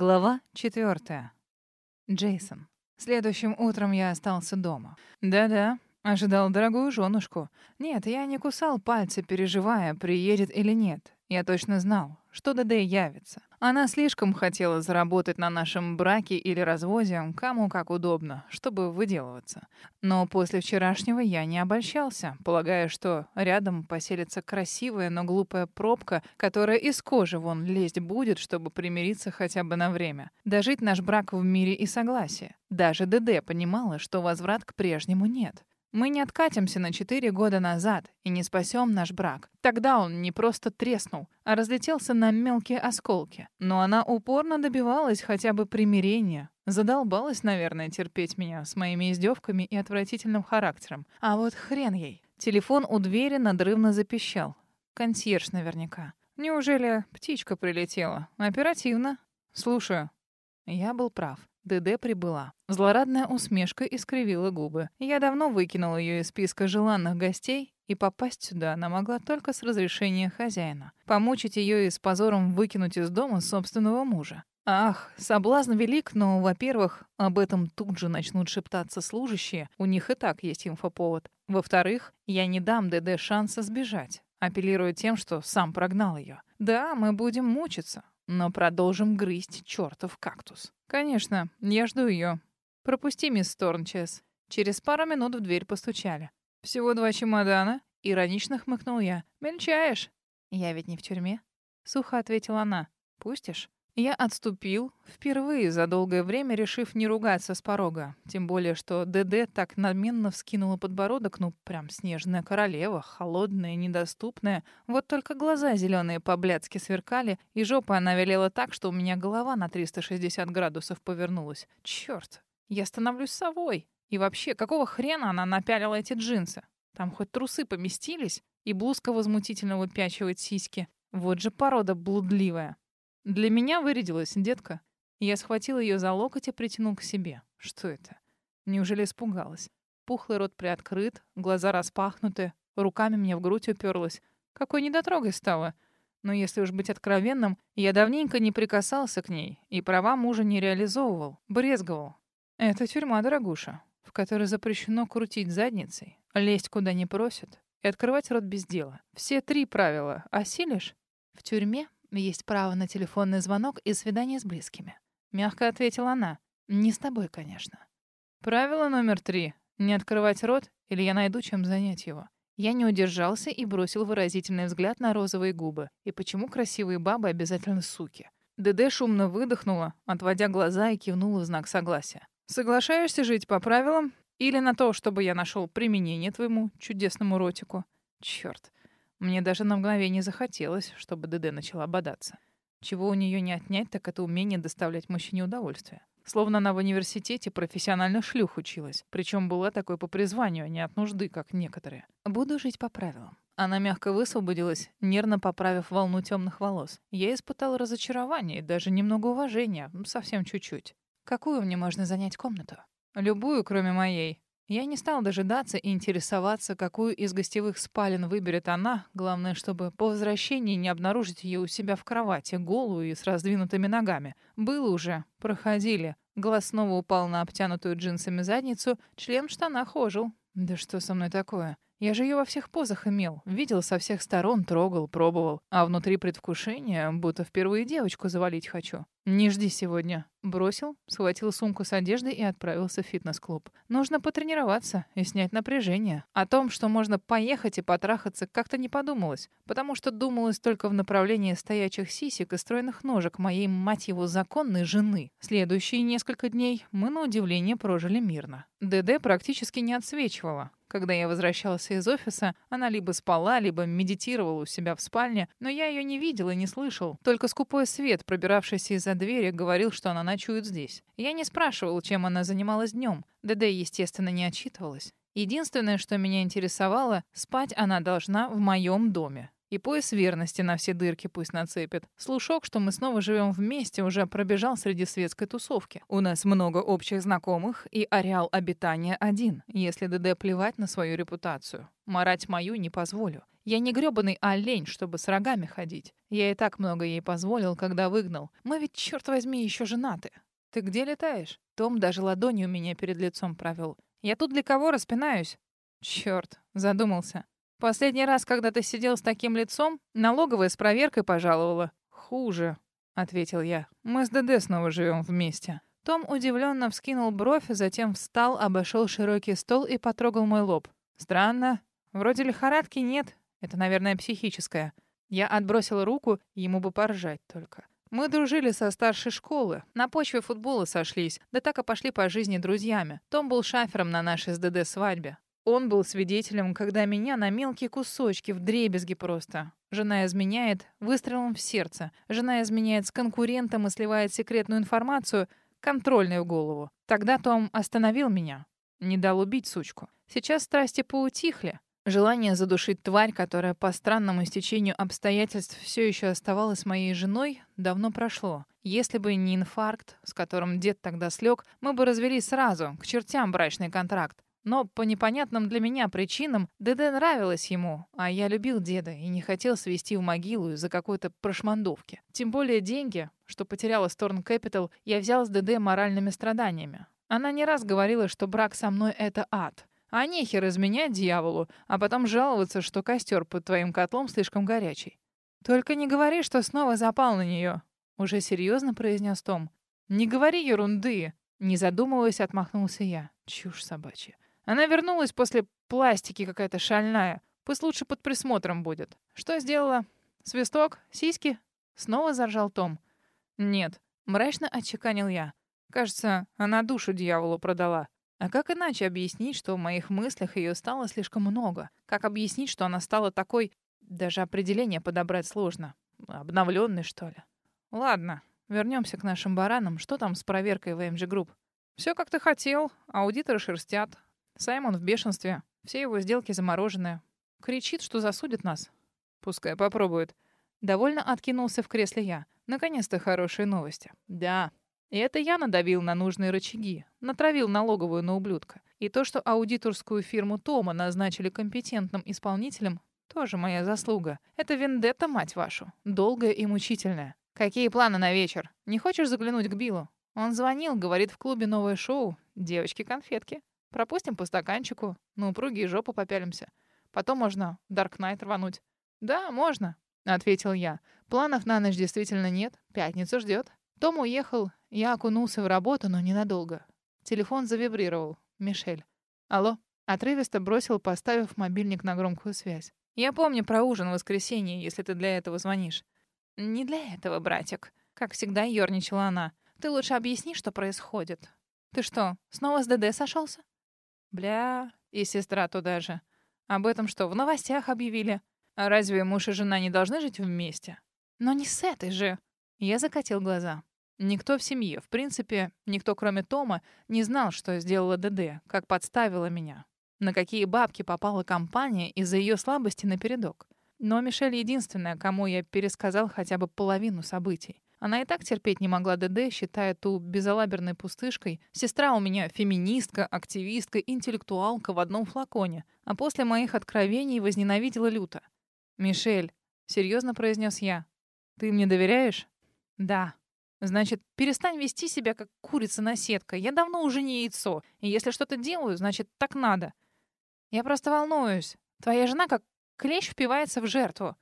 Глава четвертая. Джейсон. Следующим утром я остался дома. Да-да, ожидал дорогую женушку. Нет, я не кусал пальцы, переживая, приедет или нет. Я точно знал, что ДД явится. Она слишком хотела заработать на нашем браке или разводе, кому как удобно, чтобы выделываться. Но после вчерашнего я не обольщался, полагая, что рядом поселится красивая, но глупая пробка, которая из кожи вон лезть будет, чтобы примириться хотя бы на время. Дожить наш брак в мире и согласии. Даже ДД понимала, что возврат к прежнему нет. Мы не откатимся на четыре года назад и не спасем наш брак. Тогда он не просто треснул, а разлетелся на мелкие осколки. Но она упорно добивалась хотя бы примирения. Задолбалась, наверное, терпеть меня с моими издевками и отвратительным характером. А вот хрен ей. Телефон у двери надрывно запищал. Консьерж наверняка. Неужели птичка прилетела? Оперативно. Слушаю. Я был прав. ДД прибыла. Злорадная усмешка искривила губы. Я давно выкинул ее из списка желанных гостей, и попасть сюда она могла только с разрешения хозяина. Помучить ее и с позором выкинуть из дома собственного мужа. Ах, соблазн велик, но, во-первых, об этом тут же начнут шептаться служащие, у них и так есть инфоповод. Во-вторых, я не дам ДД шанса сбежать, апеллируя тем, что сам прогнал ее. Да, мы будем мучиться, но продолжим грызть чертов кактус. Конечно, я жду ее. Пропусти, мисс Торнчес. Через пару минут в дверь постучали. Всего два чемодана. Иронично хмыкнул я. Мельчаешь? Я ведь не в тюрьме. Сухо ответила она. Пустишь? Я отступил, впервые за долгое время решив не ругаться с порога. Тем более, что ДД так надменно вскинула подбородок, ну, прям снежная королева, холодная, недоступная. Вот только глаза зеленые по-блядски сверкали, и жопа она велела так, что у меня голова на 360 градусов повернулась. Черт, я становлюсь совой. И вообще, какого хрена она напялила эти джинсы? Там хоть трусы поместились, и блузка возмутительно выпячивает сиськи. Вот же порода блудливая. Для меня вырядилась детка. Я схватил ее за локоть и притянул к себе. Что это? Неужели испугалась? Пухлый рот приоткрыт, глаза распахнуты, руками мне в грудь уперлась. Какой недотрогой стала. Но если уж быть откровенным, я давненько не прикасался к ней и права мужа не реализовывал, брезговал. Это тюрьма, дорогуша, в которой запрещено крутить задницей, лезть куда не просят и открывать рот без дела. Все три правила осилишь? В тюрьме есть право на телефонный звонок и свидание с близкими. Мягко ответила она. Не с тобой, конечно. Правило номер три. Не открывать рот, или я найду, чем занять его. Я не удержался и бросил выразительный взгляд на розовые губы. И почему красивые бабы обязательно суки? ДД шумно выдохнула, отводя глаза и кивнула в знак согласия. «Соглашаешься жить по правилам? Или на то, чтобы я нашел применение твоему чудесному ротику?» Черт, мне даже на мгновение захотелось, чтобы ДД начала бодаться. Чего у нее не отнять, так это умение доставлять мужчине удовольствие. Словно она в университете профессионально шлюх училась. Причем была такой по призванию, а не от нужды, как некоторые. Буду жить по правилам. Она мягко высвободилась, нервно поправив волну темных волос. Я испытала разочарование и даже немного уважения, совсем чуть-чуть. Какую мне можно занять комнату? Любую, кроме моей. Я не стал дожидаться и интересоваться, какую из гостевых спален выберет она. Главное, чтобы по возвращении не обнаружить ее у себя в кровати, голую и с раздвинутыми ногами. Было уже. Проходили. Глаз снова упал на обтянутую джинсами задницу. Член в штанах ожил. Да что со мной такое? Я же ее во всех позах имел. Видел со всех сторон, трогал, пробовал. А внутри предвкушения, будто впервые девочку завалить хочу. Не жди сегодня. Бросил, схватил сумку с одеждой и отправился в фитнес-клуб. Нужно потренироваться и снять напряжение. О том, что можно поехать и потрахаться, как-то не подумалось. Потому что думалось только в направлении стоячих сисек и стройных ножек моей, мать его, законной жены. Следующие несколько дней мы, на удивление, прожили мирно. ДД практически не отсвечивала. Когда я возвращался из офиса, она либо спала, либо медитировала у себя в спальне, но я ее не видел и не слышал. Только скупой свет, пробиравшийся из-за двери, говорил, что она ночует здесь. Я не спрашивал, чем она занималась днем. ДД, естественно, не отчитывалась. Единственное, что меня интересовало, спать она должна в моем доме. И пояс верности на все дырки пусть нацепит. Слушок, что мы снова живем вместе, уже пробежал среди светской тусовки. У нас много общих знакомых, и ареал обитания один, если ДД плевать на свою репутацию. Марать мою не позволю. Я не грёбаный олень, чтобы с рогами ходить. Я и так много ей позволил, когда выгнал. Мы ведь, черт возьми, еще женаты. Ты где летаешь? Том даже ладонью меня перед лицом провел. Я тут для кого распинаюсь? Черт, задумался. Последний раз, когда ты сидел с таким лицом, налоговая с проверкой пожаловала. Хуже, ответил я. Мы с ДД снова живем вместе. Том удивленно вскинул бровь, затем встал, обошел широкий стол и потрогал мой лоб. Странно. Вроде лихорадки нет, это, наверное, психическое. Я отбросила руку, ему бы поржать только. Мы дружили со старшей школы. На почве футбола сошлись. Да так и пошли по жизни друзьями. Том был шафером на нашей с ДД свадьбе. Он был свидетелем, когда меня на мелкие кусочки, в дребезги просто. Жена изменяет выстрелом в сердце. Жена изменяет с конкурентом и сливает секретную информацию, контрольную голову. Тогда Том остановил меня. Не дал убить сучку. Сейчас страсти поутихли. Желание задушить тварь, которая по странному стечению обстоятельств все еще оставалась моей женой, давно прошло. Если бы не инфаркт, с которым дед тогда слег, мы бы развелись сразу, к чертям брачный контракт. Но по непонятным для меня причинам ДД нравилось ему, а я любил деда и не хотел свести в могилу из-за какой-то прошмандовки. Тем более деньги, что потеряла Сторн Capital, я взял с ДД моральными страданиями. Она не раз говорила, что брак со мной — это ад. А нехер изменять дьяволу, а потом жаловаться, что костер под твоим котлом слишком горячий. Только не говори, что снова запал на нее. Уже серьезно произнес Том. Не говори ерунды. Не задумываясь, отмахнулся я. Чушь собачья. Она вернулась после пластики какая-то шальная. Пусть лучше под присмотром будет. Что сделала? Свисток? Сиськи? Снова заржал Том. Нет. Мрачно отчеканил я. Кажется, она душу дьяволу продала. А как иначе объяснить, что в моих мыслях ее стало слишком много? Как объяснить, что она стала такой... Даже определение подобрать сложно. Обновленной, что ли? Ладно, вернемся к нашим баранам. Что там с проверкой в AMG Group? Все как ты хотел. Аудиторы шерстят. Саймон в бешенстве. Все его сделки заморожены. Кричит, что засудит нас. Пускай попробует. Довольно откинулся в кресле я. Наконец-то хорошие новости. Да, и это я надавил на нужные рычаги, натравил налоговую на ублюдка. И то, что аудиторскую фирму Тома назначили компетентным исполнителем, тоже моя заслуга. Это вендетта, мать вашу. Долгая и мучительная. Какие планы на вечер? Не хочешь заглянуть к Биллу? Он звонил, говорит, в клубе новое шоу. Девочки-конфетки. Пропустим по стаканчику, на упругие жопу попялимся. Потом можно Дарк Найт рвануть. Да, можно, ответил я. Планов на ночь действительно нет. Пятница ждет. Том уехал, я окунулся в работу, но ненадолго. Телефон завибрировал. Мишель. «Алло?» Отрывисто бросил, поставив мобильник на громкую связь. «Я помню про ужин в воскресенье, если ты для этого звонишь». «Не для этого, братик», — как всегда ерничала она. «Ты лучше объясни, что происходит. Ты что, снова с ДД сошелся? «Бля, и сестра туда же. Об этом что, в новостях объявили? А разве муж и жена не должны жить вместе?» «Но не с этой же!» Я закатил глаза. Никто в семье, в принципе, никто кроме Тома, не знал, что сделала ДД, как подставила меня. На какие бабки попала компания из-за ее слабости напередок. Но Мишель единственная, кому я пересказал хотя бы половину событий. Она и так терпеть не могла ДД, считая ту безалаберной пустышкой. Сестра у меня феминистка, активистка, интеллектуалка в одном флаконе. А после моих откровений возненавидела люто. «Мишель», — серьезно произнес я, — «ты мне доверяешь?» «Да», Значит, перестань вести себя как курица на сетка. Я давно уже не яйцо. И если что-то делаю, значит, так надо. Я просто волнуюсь. Твоя жена как клещ впивается в жертву.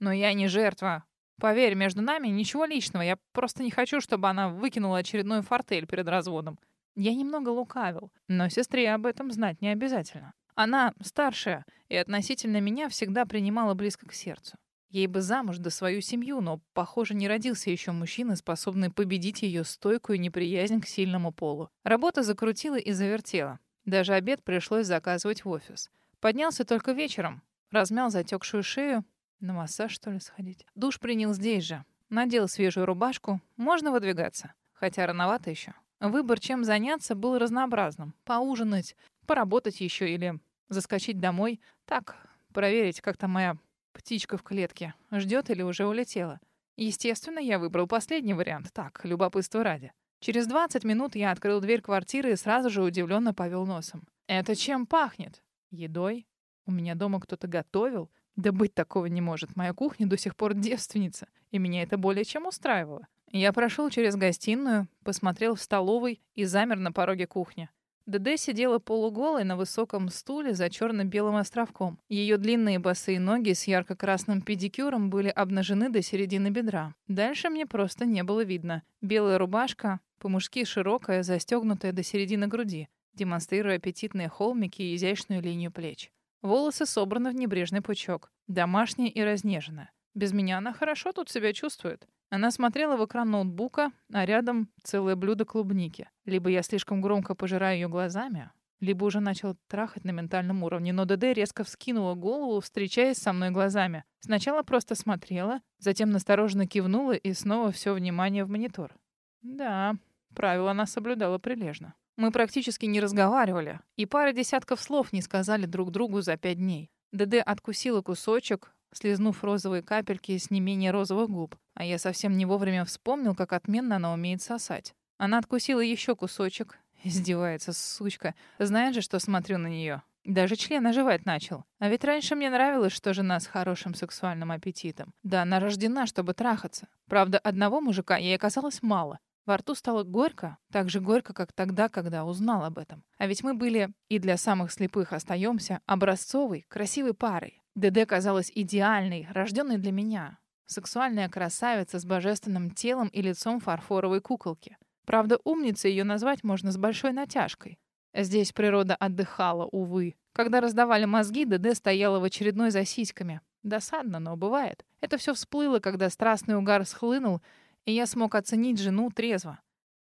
Но я не жертва. Поверь, между нами ничего личного. Я просто не хочу, чтобы она выкинула очередной фортель перед разводом. Я немного лукавил, но сестре об этом знать не обязательно. Она старшая и относительно меня всегда принимала близко к сердцу. Ей бы замуж да свою семью, но, похоже, не родился еще мужчина, способный победить ее стойкую неприязнь к сильному полу. Работа закрутила и завертела. Даже обед пришлось заказывать в офис. Поднялся только вечером. Размял затекшую шею. На массаж, что ли, сходить? Душ принял здесь же. Надел свежую рубашку. Можно выдвигаться. Хотя рановато еще. Выбор, чем заняться, был разнообразным. Поужинать, поработать еще или заскочить домой. Так, проверить, как там моя Птичка в клетке. Ждет или уже улетела? Естественно, я выбрал последний вариант. Так, любопытство ради. Через 20 минут я открыл дверь квартиры и сразу же удивленно повел носом. «Это чем пахнет?» «Едой. У меня дома кто-то готовил. Да быть такого не может. Моя кухня до сих пор девственница, и меня это более чем устраивало. Я прошел через гостиную, посмотрел в столовой и замер на пороге кухни. ДД сидела полуголой на высоком стуле за черно-белым островком. Ее длинные босые ноги с ярко-красным педикюром были обнажены до середины бедра. Дальше мне просто не было видно. Белая рубашка, по-мужски широкая, застегнутая до середины груди, демонстрируя аппетитные холмики и изящную линию плеч. Волосы собраны в небрежный пучок, домашняя и разнеженная. Без меня она хорошо тут себя чувствует. Она смотрела в экран ноутбука, а рядом целое блюдо клубники. Либо я слишком громко пожираю ее глазами, либо уже начал трахать на ментальном уровне, но ДД резко вскинула голову, встречаясь со мной глазами. Сначала просто смотрела, затем настороженно кивнула и снова все внимание в монитор. Да, правила она соблюдала прилежно. Мы практически не разговаривали, и пара десятков слов не сказали друг другу за пять дней. ДД откусила кусочек, слезнув розовые капельки с не менее розовых губ. А я совсем не вовремя вспомнил, как отменно она умеет сосать. Она откусила еще кусочек. Издевается, сучка. Знает же, что смотрю на нее. Даже член оживать начал. А ведь раньше мне нравилось, что жена с хорошим сексуальным аппетитом. Да, она рождена, чтобы трахаться. Правда, одного мужика ей оказалось мало. Во рту стало горько, так же горько, как тогда, когда узнал об этом. А ведь мы были, и для самых слепых остаемся, образцовой, красивой парой. ДД казалась идеальной, рожденной для меня. Сексуальная красавица с божественным телом и лицом фарфоровой куколки. Правда, умницей ее назвать можно с большой натяжкой. Здесь природа отдыхала, увы. Когда раздавали мозги, ДД стояла в очередной за сиськами. Досадно, но бывает. Это все всплыло, когда страстный угар схлынул, и я смог оценить жену трезво.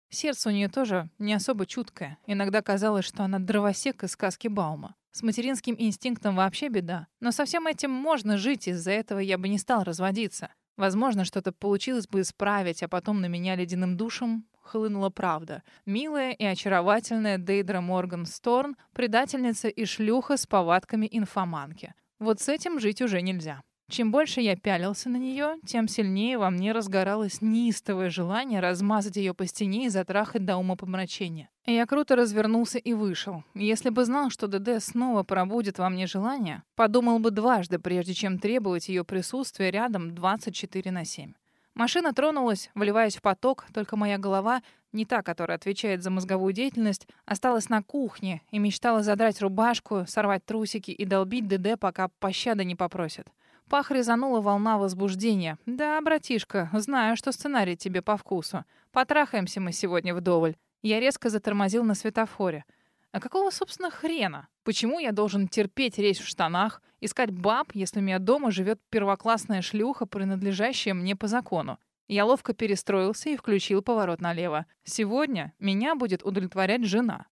Сердце у нее тоже не особо чуткое. Иногда казалось, что она дровосек из сказки Баума. С материнским инстинктом вообще беда. Но со всем этим можно жить, из-за этого я бы не стал разводиться. Возможно, что-то получилось бы исправить, а потом на меня ледяным душем хлынула правда. Милая и очаровательная Дейдра Морган Сторн, предательница и шлюха с повадками инфоманки. Вот с этим жить уже нельзя. Чем больше я пялился на нее, тем сильнее во мне разгоралось неистовое желание размазать ее по стене и затрахать до ума помрачения. Я круто развернулся и вышел. Если бы знал, что ДД снова пробудет во мне желание, подумал бы дважды, прежде чем требовать ее присутствия рядом 24 на 7. Машина тронулась, вливаясь в поток, только моя голова, не та, которая отвечает за мозговую деятельность, осталась на кухне и мечтала задрать рубашку, сорвать трусики и долбить ДД, пока пощады не попросят. Пах резанула волна возбуждения. «Да, братишка, знаю, что сценарий тебе по вкусу. Потрахаемся мы сегодня вдоволь». Я резко затормозил на светофоре. А какого, собственно, хрена? Почему я должен терпеть речь в штанах, искать баб, если у меня дома живет первоклассная шлюха, принадлежащая мне по закону? Я ловко перестроился и включил поворот налево. Сегодня меня будет удовлетворять жена.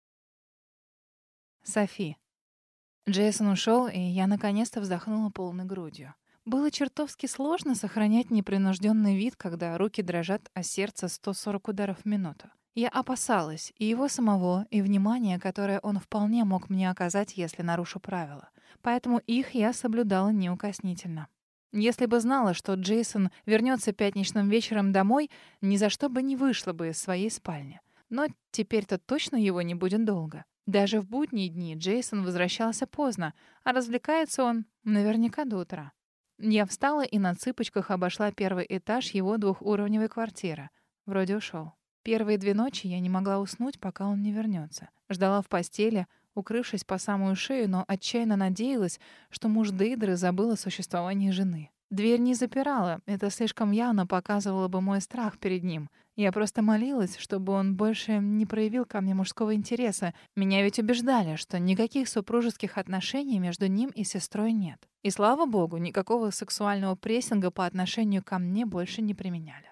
Софи. Джейсон ушел, и я наконец-то вздохнула полной грудью. Было чертовски сложно сохранять непринужденный вид, когда руки дрожат, а сердце 140 ударов в минуту. Я опасалась и его самого, и внимания, которое он вполне мог мне оказать, если нарушу правила. Поэтому их я соблюдала неукоснительно. Если бы знала, что Джейсон вернется пятничным вечером домой, ни за что бы не вышла бы из своей спальни. Но теперь-то точно его не будет долго. Даже в будние дни Джейсон возвращался поздно, а развлекается он наверняка до утра. Я встала и на цыпочках обошла первый этаж его двухуровневой квартиры. Вроде ушел. Первые две ночи я не могла уснуть, пока он не вернется. Ждала в постели, укрывшись по самую шею, но отчаянно надеялась, что муж Дейдры забыл о существовании жены. Дверь не запирала, это слишком явно показывало бы мой страх перед ним. Я просто молилась, чтобы он больше не проявил ко мне мужского интереса. Меня ведь убеждали, что никаких супружеских отношений между ним и сестрой нет. И слава богу, никакого сексуального прессинга по отношению ко мне больше не применяли.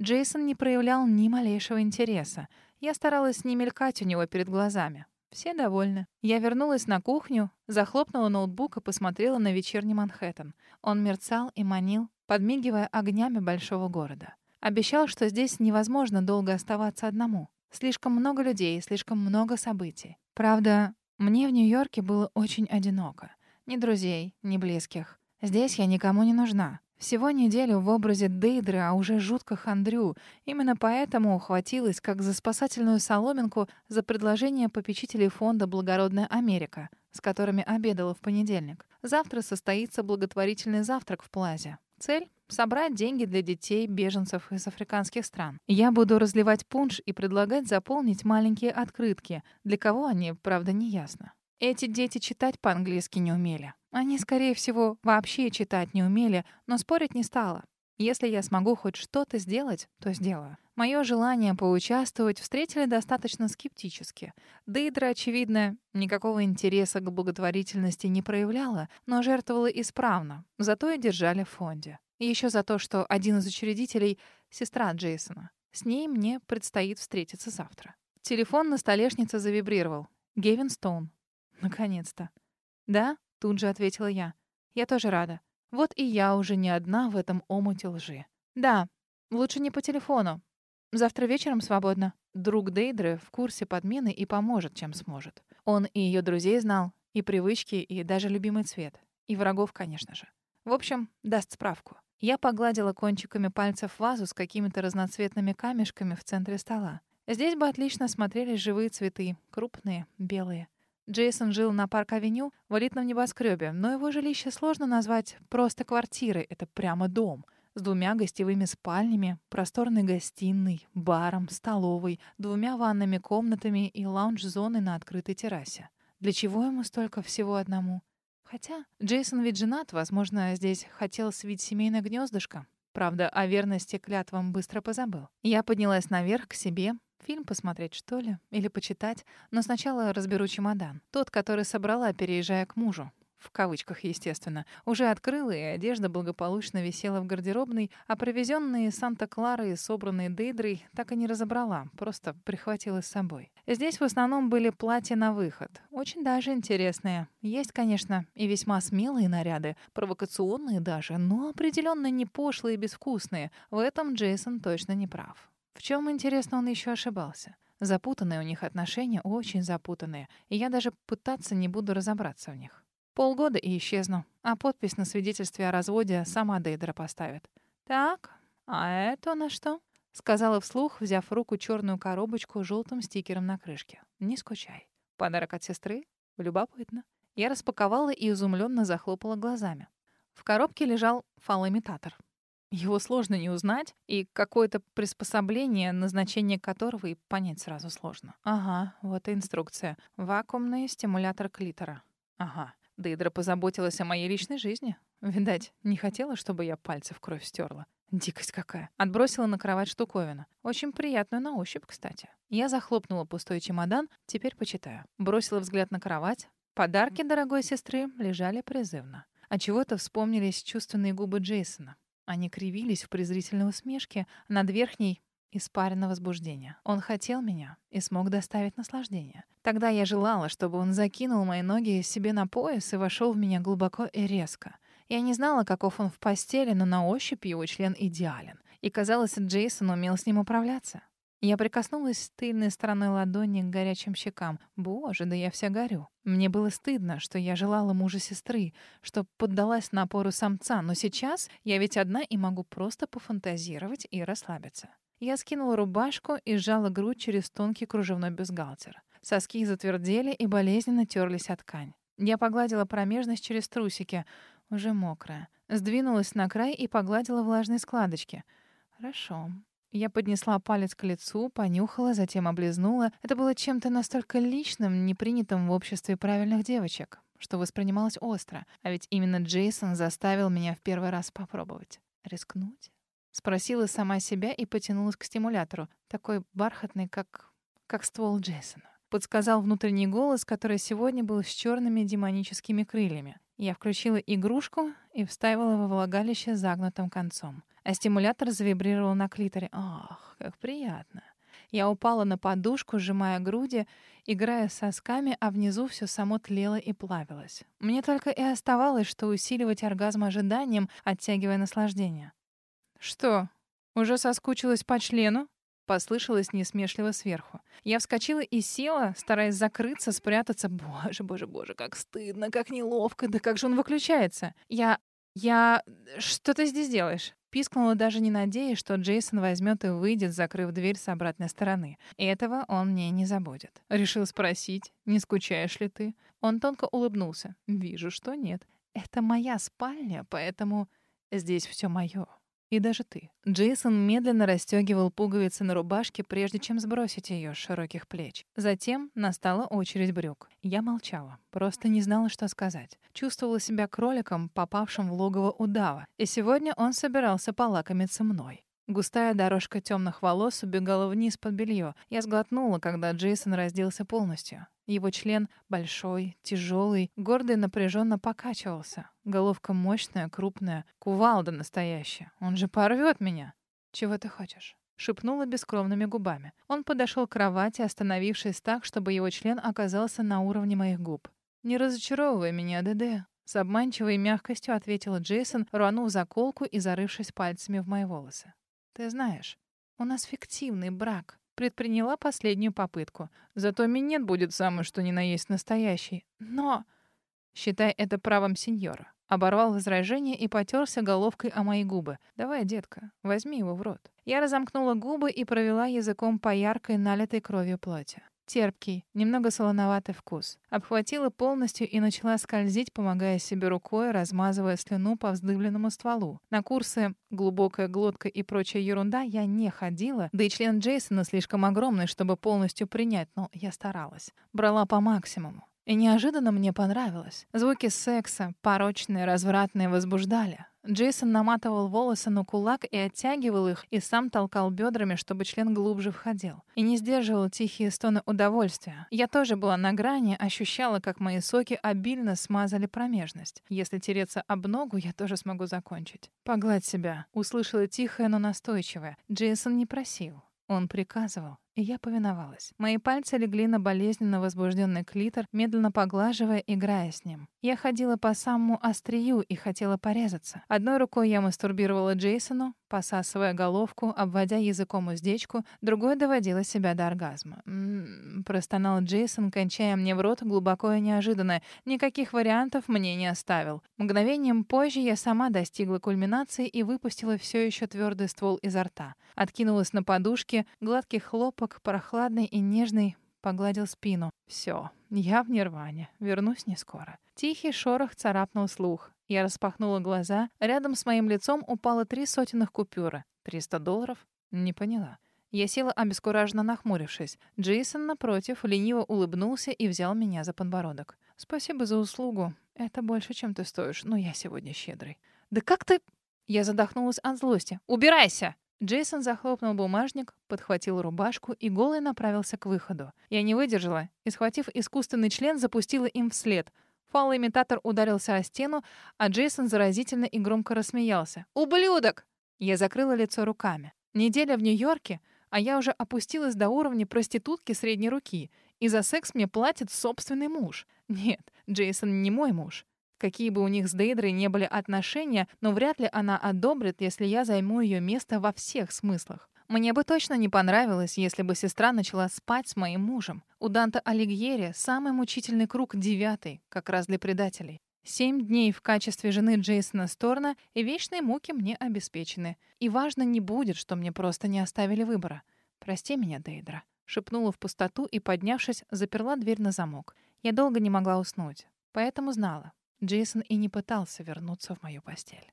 Джейсон не проявлял ни малейшего интереса. Я старалась не мелькать у него перед глазами. Все довольны. Я вернулась на кухню, захлопнула ноутбук и посмотрела на вечерний Манхэттен. Он мерцал и манил, подмигивая огнями большого города. Обещал, что здесь невозможно долго оставаться одному. Слишком много людей, слишком много событий. Правда, мне в Нью-Йорке было очень одиноко. Ни друзей, ни близких. Здесь я никому не нужна. Всего неделю в образе Дейдры, а уже жутко хандрю. Именно поэтому ухватилась, как за спасательную соломинку, за предложение попечителей фонда «Благородная Америка», с которыми обедала в понедельник. Завтра состоится благотворительный завтрак в Плазе. Цель — собрать деньги для детей беженцев из африканских стран. Я буду разливать пунш и предлагать заполнить маленькие открытки. Для кого они, правда, не ясно. Эти дети читать по-английски не умели. Они, скорее всего, вообще читать не умели, но спорить не стала. Если я смогу хоть что-то сделать, то сделаю. Мое желание поучаствовать встретили достаточно скептически. Дейдра, очевидно, никакого интереса к благотворительности не проявляла, но жертвовала исправно, зато и держали в фонде. Еще за то, что один из учредителей — сестра Джейсона. С ней мне предстоит встретиться завтра. Телефон на столешнице завибрировал. Гевин Стоун. Наконец-то. «Да?» — тут же ответила я. «Я тоже рада. Вот и я уже не одна в этом омуте лжи. Да, лучше не по телефону. Завтра вечером свободно. Друг Дейдры в курсе подмены и поможет, чем сможет. Он и ее друзей знал, и привычки, и даже любимый цвет. И врагов, конечно же. В общем, даст справку. Я погладила кончиками пальцев вазу с какими-то разноцветными камешками в центре стола. Здесь бы отлично смотрелись живые цветы, крупные, белые. Джейсон жил на Парк-авеню в элитном небоскребе, но его жилище сложно назвать просто квартирой, это прямо дом — с двумя гостевыми спальнями, просторной гостиной, баром, столовой, двумя ванными комнатами и лаунж-зоной на открытой террасе. Для чего ему столько всего одному? Хотя Джейсон ведь женат, возможно, здесь хотел свить семейное гнездышко. Правда, о верности клятвам быстро позабыл. Я поднялась наверх к себе, Фильм посмотреть, что ли? Или почитать? Но сначала разберу чемодан. Тот, который собрала, переезжая к мужу в кавычках, естественно, уже открыла, и одежда благополучно висела в гардеробной, а привезенные Санта-Клары и собранные Дейдрой так и не разобрала, просто прихватила с собой. Здесь в основном были платья на выход. Очень даже интересные. Есть, конечно, и весьма смелые наряды, провокационные даже, но определенно не пошлые и безвкусные. В этом Джейсон точно не прав. В чем, интересно, он еще ошибался? Запутанные у них отношения, очень запутанные, и я даже пытаться не буду разобраться в них. Полгода и исчезну. А подпись на свидетельстве о разводе сама Дейдра поставит. «Так, а это на что?» Сказала вслух, взяв в руку черную коробочку с желтым стикером на крышке. «Не скучай. Подарок от сестры? Любопытно». Я распаковала и изумленно захлопала глазами. В коробке лежал фалоимитатор. Его сложно не узнать, и какое-то приспособление, назначение которого и понять сразу сложно. Ага, вот и инструкция. Вакуумный стимулятор клитора. Ага. Дейдра позаботилась о моей личной жизни. Видать, не хотела, чтобы я пальцы в кровь стерла. Дикость какая. Отбросила на кровать штуковину. Очень приятную на ощупь, кстати. Я захлопнула пустой чемодан, теперь почитаю. Бросила взгляд на кровать. Подарки дорогой сестры лежали призывно. А чего-то вспомнились чувственные губы Джейсона. Они кривились в презрительной усмешке, над верхней испарено возбуждения. Он хотел меня и смог доставить наслаждение. Тогда я желала, чтобы он закинул мои ноги себе на пояс и вошел в меня глубоко и резко. Я не знала, каков он в постели, но на ощупь его член идеален. И казалось, Джейсон умел с ним управляться. Я прикоснулась тыльной стороной ладони к горячим щекам. Боже, да я вся горю. Мне было стыдно, что я желала мужа сестры, что поддалась напору самца, но сейчас я ведь одна и могу просто пофантазировать и расслабиться. Я скинула рубашку и сжала грудь через тонкий кружевной бюстгальтер. Соски затвердели и болезненно терлись от ткань. Я погладила промежность через трусики, уже мокрая. Сдвинулась на край и погладила влажные складочки. Хорошо. Я поднесла палец к лицу, понюхала, затем облизнула. Это было чем-то настолько личным, непринятым в обществе правильных девочек, что воспринималось остро. А ведь именно Джейсон заставил меня в первый раз попробовать. Рискнуть? Спросила сама себя и потянулась к стимулятору, такой бархатный, как как ствол Джейсона. Подсказал внутренний голос, который сегодня был с черными демоническими крыльями. Я включила игрушку и вставила во влагалище загнутым концом. А стимулятор завибрировал на клиторе. Ах, как приятно. Я упала на подушку, сжимая груди, играя с сосками, а внизу все само тлело и плавилось. Мне только и оставалось, что усиливать оргазм ожиданием, оттягивая наслаждение. «Что, уже соскучилась по члену?» Послышалось несмешливо сверху. Я вскочила и села, стараясь закрыться, спрятаться. Боже, боже, боже, как стыдно, как неловко, да как же он выключается? Я... я... Что ты здесь делаешь? Пискнула даже не надеясь, что Джейсон возьмет и выйдет, закрыв дверь с обратной стороны. Этого он мне не забудет. Решил спросить, не скучаешь ли ты? Он тонко улыбнулся. Вижу, что нет. Это моя спальня, поэтому здесь все мое. И даже ты. Джейсон медленно расстегивал пуговицы на рубашке, прежде чем сбросить ее с широких плеч. Затем настала очередь брюк. Я молчала, просто не знала, что сказать. Чувствовала себя кроликом, попавшим в логово удава. И сегодня он собирался полакомиться мной. Густая дорожка темных волос убегала вниз под белье. Я сглотнула, когда Джейсон разделся полностью. Его член большой, тяжелый, гордый напряженно покачивался. Головка мощная, крупная, кувалда настоящая. Он же порвет меня. Чего ты хочешь? шепнула бескровными губами. Он подошел к кровати, остановившись так, чтобы его член оказался на уровне моих губ. «Не разочаровывай меня, ДД», — с обманчивой мягкостью ответила Джейсон, рванув заколку и зарывшись пальцами в мои волосы. Ты знаешь, у нас фиктивный брак. Предприняла последнюю попытку. Зато минет будет самый что ни на есть настоящий. Но... Считай это правом сеньора. Оборвал возражение и потерся головкой о мои губы. «Давай, детка, возьми его в рот». Я разомкнула губы и провела языком по яркой, налитой кровью плоти. Терпкий, немного солоноватый вкус. Обхватила полностью и начала скользить, помогая себе рукой, размазывая слюну по вздыбленному стволу. На курсы «Глубокая глотка» и прочая ерунда я не ходила, да и член Джейсона слишком огромный, чтобы полностью принять, но я старалась. Брала по максимуму. И неожиданно мне понравилось. Звуки секса, порочные, развратные, возбуждали. Джейсон наматывал волосы на кулак и оттягивал их, и сам толкал бедрами, чтобы член глубже входил. И не сдерживал тихие стоны удовольствия. Я тоже была на грани, ощущала, как мои соки обильно смазали промежность. Если тереться об ногу, я тоже смогу закончить. «Погладь себя», — услышала тихое, но настойчивое. Джейсон не просил. Он приказывал, и я повиновалась. Мои пальцы легли на болезненно возбужденный клитор, медленно поглаживая, играя с ним. Я ходила по самому острию и хотела порезаться. Одной рукой я мастурбировала Джейсону, посасывая головку, обводя языком уздечку, другой доводила себя до оргазма. «М-м-м», простонал Джейсон, кончая мне в рот глубоко и неожиданно. Никаких вариантов мне не оставил. Мгновением позже я сама достигла кульминации и выпустила все еще твердый ствол изо рта. Откинулась на подушке, гладкий хлопок, прохладный и нежный, погладил спину. Все, я в нирване. Вернусь не скоро. Тихий шорох царапнул слух. Я распахнула глаза. Рядом с моим лицом упало три сотенных купюры. Триста долларов? Не поняла. Я села обескураженно нахмурившись. Джейсон, напротив, лениво улыбнулся и взял меня за подбородок. «Спасибо за услугу. Это больше, чем ты стоишь, но я сегодня щедрый». «Да как ты...» Я задохнулась от злости. «Убирайся!» Джейсон захлопнул бумажник, подхватил рубашку и голый направился к выходу. Я не выдержала и, схватив искусственный член, запустила им вслед. Фалоимитатор ударился о стену, а Джейсон заразительно и громко рассмеялся. «Ублюдок!» Я закрыла лицо руками. Неделя в Нью-Йорке, а я уже опустилась до уровня проститутки средней руки, и за секс мне платит собственный муж. Нет, Джейсон не мой муж. Какие бы у них с Дейдрой не были отношения, но вряд ли она одобрит, если я займу ее место во всех смыслах. Мне бы точно не понравилось, если бы сестра начала спать с моим мужем. У Данта Алигьери самый мучительный круг девятый, как раз для предателей. Семь дней в качестве жены Джейсона Сторна и вечные муки мне обеспечены. И важно не будет, что мне просто не оставили выбора. «Прости меня, Дейдра», — шепнула в пустоту и, поднявшись, заперла дверь на замок. Я долго не могла уснуть, поэтому знала. Джейсон и не пытался вернуться в мою постель.